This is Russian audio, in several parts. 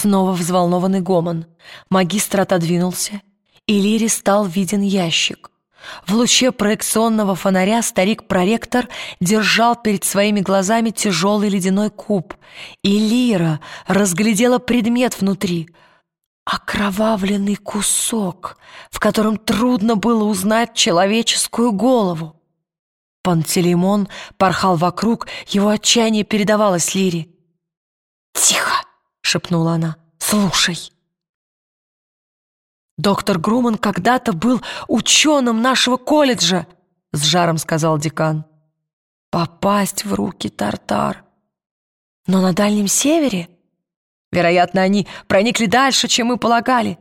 Снова взволнованный гомон. Магистр отодвинулся, и Лире стал виден ящик. В луче проекционного фонаря старик-проректор держал перед своими глазами тяжелый ледяной куб, и Лира разглядела предмет внутри — окровавленный кусок, в котором трудно было узнать человеческую голову. Пантелеймон порхал вокруг, его отчаяние передавалось Лире. «Тихо!» — шепнула она. «Слушай!» «Доктор Груман когда-то был ученым нашего колледжа», — с жаром сказал декан. «Попасть в руки Тартар. Но на Дальнем Севере? Вероятно, они проникли дальше, чем мы полагали».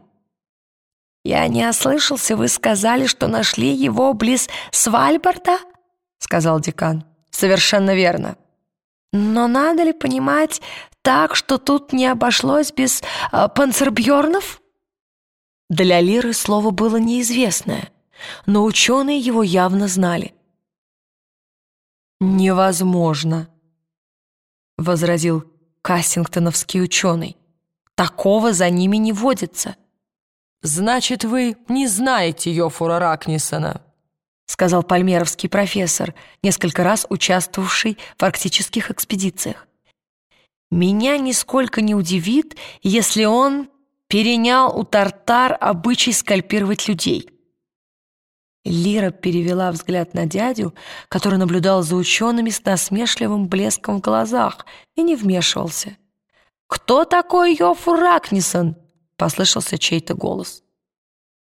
«Я не ослышался, вы сказали, что нашли его близ Свальбарда?» — сказал декан. «Совершенно верно. Но надо ли понимать так, что тут не обошлось без э, панцербьернов?» Для Лиры слово было неизвестное, но ученые его явно знали. «Невозможно», — возразил кассингтоновский ученый. «Такого за ними не водится». «Значит, вы не знаете Йофура Ракнисона», — сказал пальмеровский профессор, несколько раз участвовавший в арктических экспедициях. «Меня нисколько не удивит, если он перенял у тартар обычай скальпировать людей. Лира перевела взгляд на дядю, который наблюдал за учеными с насмешливым блеском в глазах и не вмешивался. «Кто такой Йофур Ракнисон?» — послышался чей-то голос.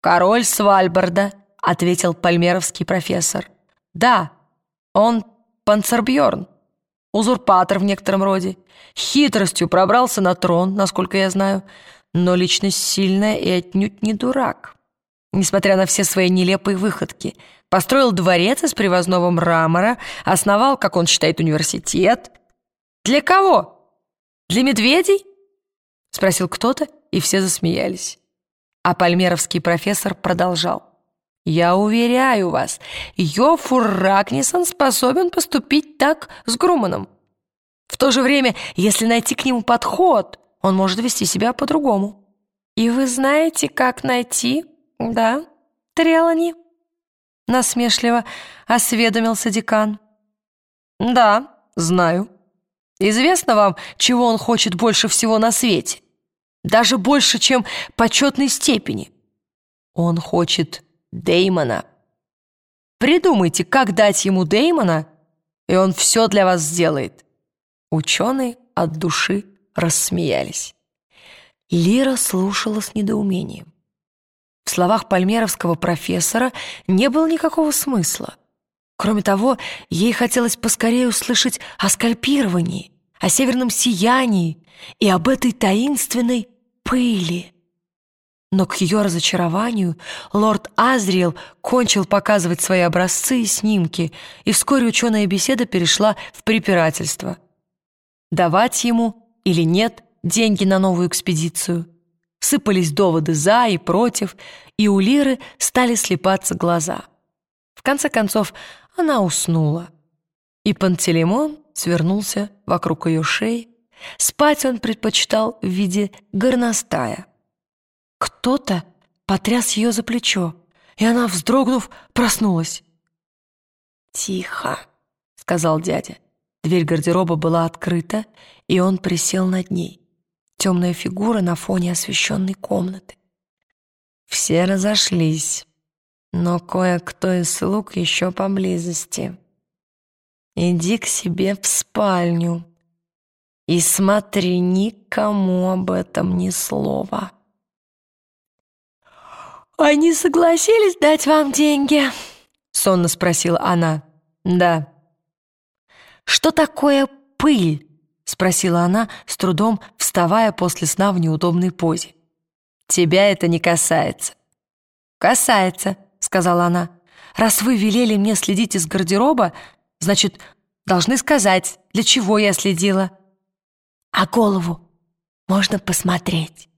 «Король Свальбарда», — ответил пальмеровский профессор. «Да, он панцербьерн, узурпатор в некотором роде. Хитростью пробрался на трон, насколько я знаю, но личность сильная и отнюдь не дурак. Несмотря на все свои нелепые выходки, построил дворец из привозного мрамора, основал, как он считает, университет. Для кого? Для медведей? Спросил кто-то, и все засмеялись. А пальмеровский профессор продолжал. «Я уверяю вас, Йофур Рагнисон способен поступить так с Груманом. В то же время, если найти к нему подход, он может вести себя по-другому. И вы знаете, как найти, да, Трелани?» Насмешливо осведомился декан. «Да, знаю. Известно вам, чего он хочет больше всего на свете? Даже больше, чем почетной степени. Он хочет Деймона. Придумайте, как дать ему Деймона, и он все для вас сделает». Ученый от души рассмеялись. Лира слушала с недоумением. В словах пальмеровского профессора не было никакого смысла. Кроме того, ей хотелось поскорее услышать о скальпировании, о северном сиянии и об этой таинственной пыли. Но к ее разочарованию лорд Азриэл кончил показывать свои образцы и снимки, и вскоре ученая беседа перешла в препирательство. Давать ему или нет деньги на новую экспедицию. Сыпались доводы «за» и «против», и у Лиры стали слепаться глаза. В конце концов, она уснула. И Пантелеймон свернулся вокруг ее шеи. Спать он предпочитал в виде горностая. Кто-то потряс ее за плечо, и она, вздрогнув, проснулась. «Тихо», — сказал дядя. Дверь гардероба была открыта, и он присел над ней. Темная фигура на фоне освещенной комнаты. Все разошлись, но кое-кто из слуг еще поблизости. Иди к себе в спальню и смотри никому об этом ни слова. «Они согласились дать вам деньги?» — сонно спросила она. «Да». «Что такое пыль?» — спросила она, с трудом вставая после сна в неудобной позе. «Тебя это не касается». «Касается», — сказала она. «Раз вы велели мне следить из гардероба, значит, должны сказать, для чего я следила». «А голову можно посмотреть».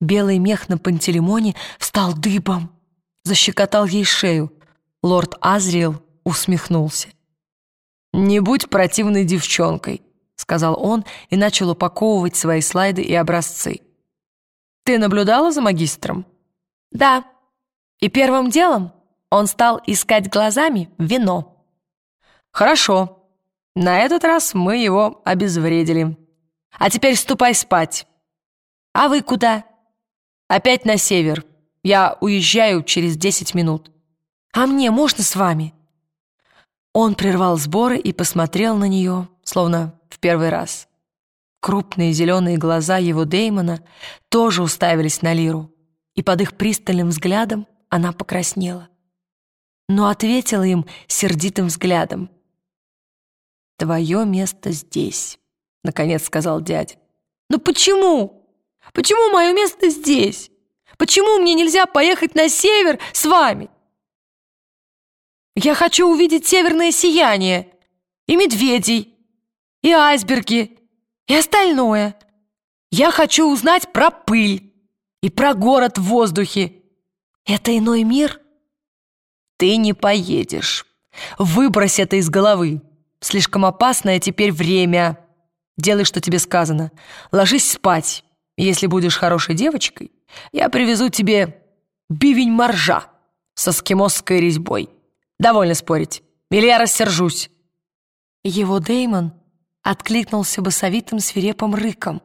Белый мех на Пантелеймоне встал дыбом, защекотал ей шею. Лорд Азриэл усмехнулся. «Не будь противной девчонкой», сказал он и начал упаковывать свои слайды и образцы. «Ты наблюдала за магистром?» «Да. И первым делом он стал искать глазами вино». «Хорошо. На этот раз мы его обезвредили. А теперь ступай спать». «А вы куда?» «Опять на север. Я уезжаю через десять минут». «А мне можно с вами?» Он прервал сборы и посмотрел на нее, словно в первый раз. Крупные зеленые глаза его Деймона тоже уставились на Лиру, и под их пристальным взглядом она покраснела. Но ответила им сердитым взглядом. «Твое место здесь», — наконец сказал дядя. «Но почему? Почему мое место здесь? Почему мне нельзя поехать на север с вами?» «Я хочу увидеть северное сияние и медведей, и айсберги, и остальное. Я хочу узнать про пыль и про город в воздухе. Это иной мир?» «Ты не поедешь. Выбрось это из головы. Слишком опасное теперь время. Делай, что тебе сказано. Ложись спать. Если будешь хорошей девочкой, я привезу тебе бивень моржа со скимосской резьбой. Довольно спорить. Или я рассержусь». Его Деймон откликнулся басовитым свирепым рыком,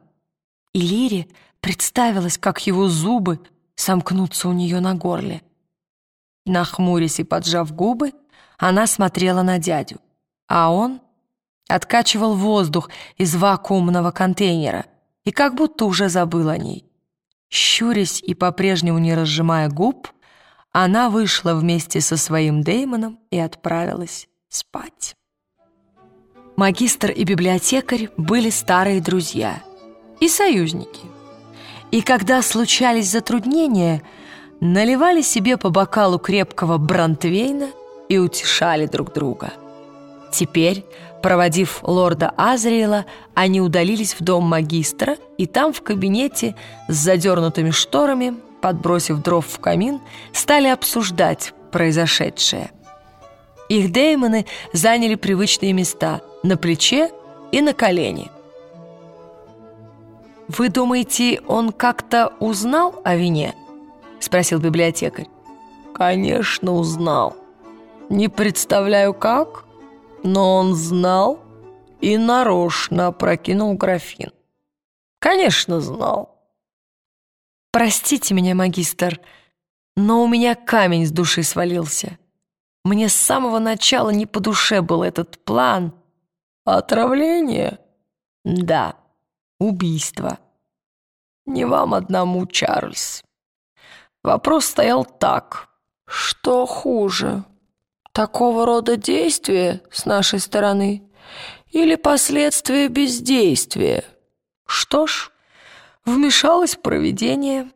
и Лире представилось, как его зубы сомкнутся у нее на горле. Нахмурясь и поджав губы, она смотрела на дядю, а он откачивал воздух из вакуумного контейнера и как будто уже забыл о ней. Щурясь и по-прежнему не разжимая губ, она вышла вместе со своим Деймоном и отправилась спать. Магистр и библиотекарь были старые друзья и союзники. И когда случались затруднения, наливали себе по бокалу крепкого брантвейна и утешали друг друга. Теперь, проводив лорда Азриэла, они удалились в дом магистра, и там в кабинете с задернутыми шторами, подбросив дров в камин, стали обсуждать произошедшее – их деймоны заняли привычные места на плече и на колени. «Вы думаете, он как-то узнал о вине?» — спросил библиотекарь. «Конечно, узнал. Не представляю, как, но он знал и нарочно опрокинул графин. Конечно, знал». «Простите меня, магистр, но у меня камень с души свалился». Мне с самого начала не по душе был этот план. Отравление? Да, убийство. Не вам одному, Чарльз. Вопрос стоял так. Что хуже? Такого рода действия с нашей стороны или последствия бездействия? Что ж, вмешалось провидение,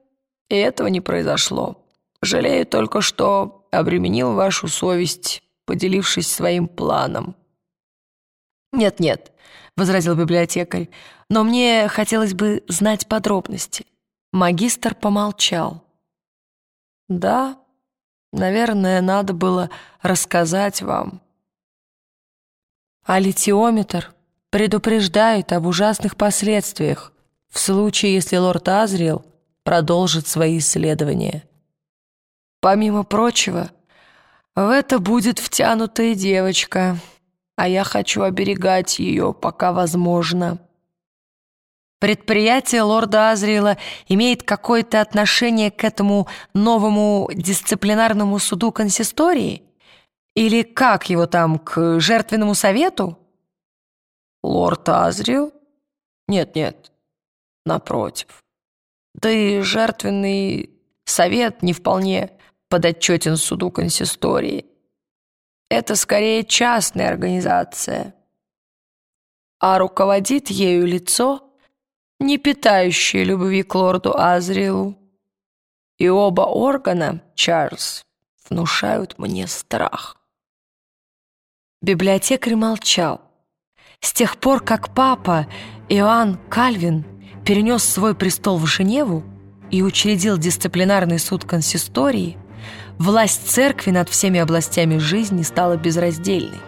и этого не произошло. Жалею только, что обременил вашу совесть, поделившись своим планом». «Нет-нет», — возразил библиотекарь, «но мне хотелось бы знать подробности». Магистр помолчал. «Да, наверное, надо было рассказать вам». А литиометр предупреждает об ужасных последствиях в случае, если лорд Азриэл продолжит свои исследования. Помимо прочего, в это будет втянутая девочка, а я хочу оберегать ее, пока возможно. Предприятие лорда Азриэла имеет какое-то отношение к этому новому дисциплинарному суду консистории? Или как его там, к жертвенному совету? Лорд Азриэл? Нет-нет, напротив. Да и жертвенный совет не вполне подотчетен суду консистории. Это скорее частная организация, а руководит ею лицо, не питающее любви к лорду Азриэлу. И оба органа, Чарльз, внушают мне страх. Библиотекарь молчал. С тех пор, как папа Иоанн Кальвин перенес свой престол в Женеву и учредил дисциплинарный суд консистории, власть церкви над всеми областями жизни стала безраздельной.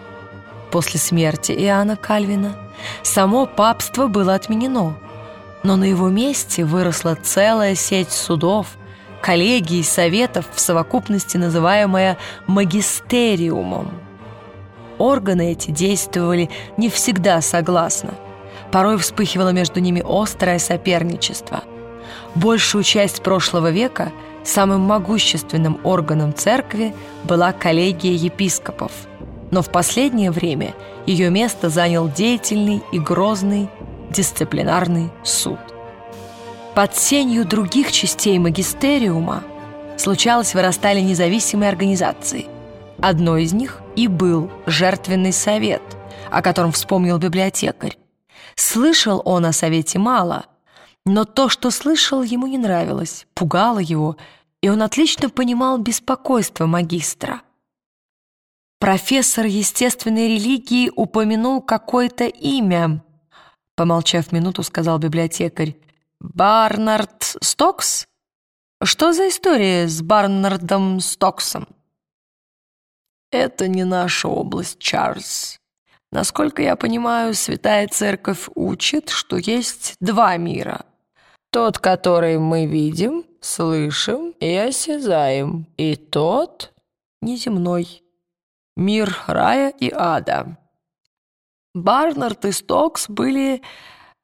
после смерти Иоанна Кальвина, само папство было отменено, но на его месте выросла целая сеть судов, коллегий, советов, в совокупности называемая магистериумом. Органы эти действовали не всегда согласно. Порой вспыхивало между ними острое соперничество. Большую часть прошлого века самым могущественным органом церкви была коллегия епископов. Но в последнее время ее место занял деятельный и грозный дисциплинарный суд. Под сенью других частей магистериума случалось вырастали независимые организации. Одной из них и был жертвенный совет, о котором вспомнил библиотекарь. Слышал он о совете мало, но то, что слышал, ему не нравилось, пугало его, и он отлично понимал беспокойство магистра. Профессор естественной религии упомянул какое-то имя. Помолчав минуту, сказал библиотекарь. «Барнард Стокс? Что за история с Барнардом Стоксом?» «Это не наша область, Чарльз. Насколько я понимаю, Святая Церковь учит, что есть два мира. Тот, который мы видим, слышим и осязаем, и тот неземной. Мир рая и ада. Барнард и Стокс были,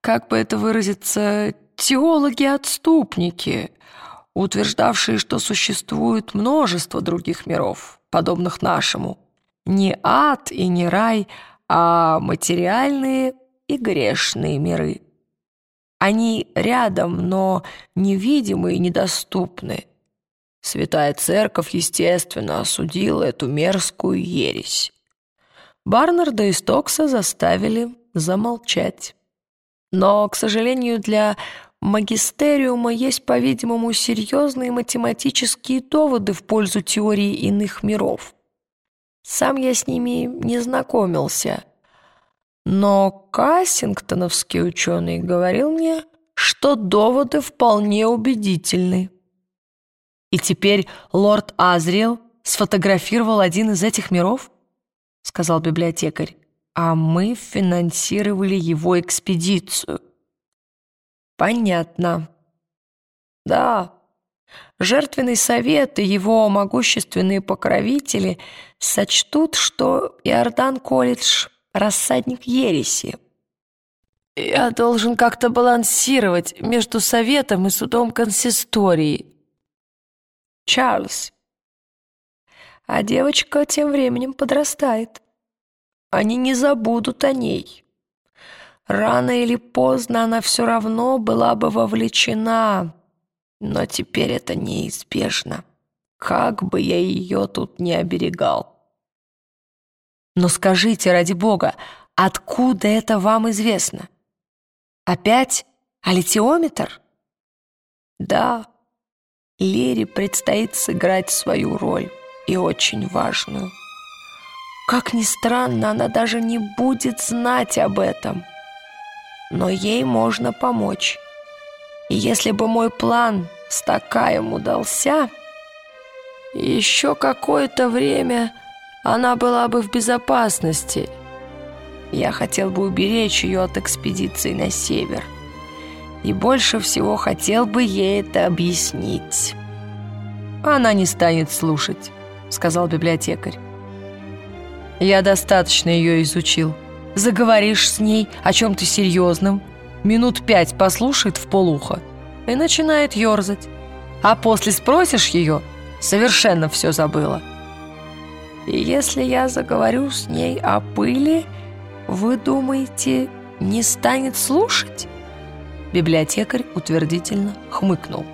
как бы это выразиться, теологи-отступники, утверждавшие, что существует множество других миров, подобных нашему. Не ад и не рай, а материальные и грешные миры. Они рядом, но невидимы и недоступны. Святая Церковь, естественно, осудила эту мерзкую ересь. Барнарда и Стокса заставили замолчать. Но, к сожалению, для магистериума есть, по-видимому, серьезные математические доводы в пользу теории иных миров. Сам я с ними не знакомился. Но кассингтоновский ученый говорил мне, что доводы вполне убедительны. И теперь лорд Азриэл сфотографировал один из этих миров? Сказал библиотекарь. А мы финансировали его экспедицию. Понятно. Да, жертвенный совет и его могущественные покровители сочтут, что Иордан Колледж рассадник ереси. Я должен как-то балансировать между советом и судом консистории. Чарльз. А девочка тем временем подрастает. Они не забудут о ней. Рано или поздно она все равно была бы вовлечена, но теперь это неизбежно. Как бы я ее тут не оберегал. Но скажите, ради бога, откуда это вам известно? Опять аллитиометр? Да, Лере предстоит сыграть свою роль, и очень важную. Как ни странно, она даже не будет знать об этом. Но ей можно помочь. И если бы мой план с Такаем удался, еще какое-то время она была бы в безопасности. Я хотел бы уберечь ее от экспедиции на север. И больше всего хотел бы ей это объяснить. «Она не станет слушать», — сказал библиотекарь. «Я достаточно ее изучил. Заговоришь с ней о чем-то серьезном, минут пять послушает в полухо и начинает ерзать. А после спросишь ее, совершенно все забыла». И если я заговорю с ней о пыли, вы думаете, не станет слушать?» Библиотекарь утвердительно хмыкнул.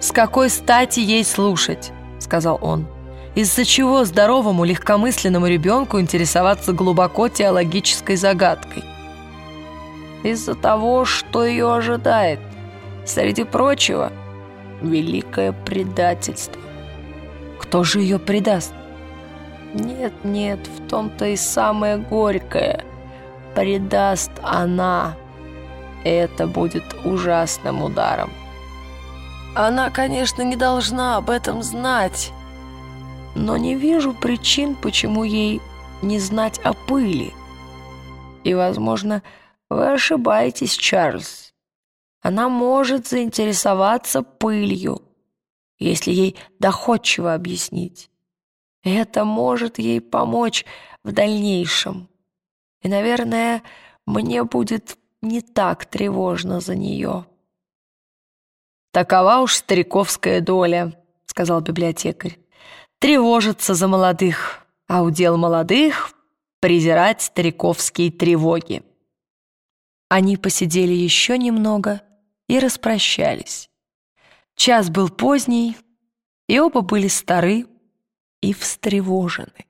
«С какой стати ей слушать?» — сказал он. «Из-за чего здоровому легкомысленному ребенку интересоваться глубоко теологической загадкой?» «Из-за того, что ее ожидает. Среди прочего, великое предательство. Кто же ее предаст? Нет, нет, в том-то и самое горькое. Предаст она. Это будет ужасным ударом. Она, конечно, не должна об этом знать, но не вижу причин, почему ей не знать о пыли. И, возможно, вы ошибаетесь, Чарльз. Она может заинтересоваться пылью, если ей доходчиво объяснить. Это может ей помочь в дальнейшем. И, наверное, мне будет не так тревожно за нее. «Такова уж стариковская доля», — сказал библиотекарь. «Тревожиться за молодых, а удел молодых — презирать стариковские тревоги». Они посидели еще немного и распрощались. Час был поздний, и оба были стары и встревожены.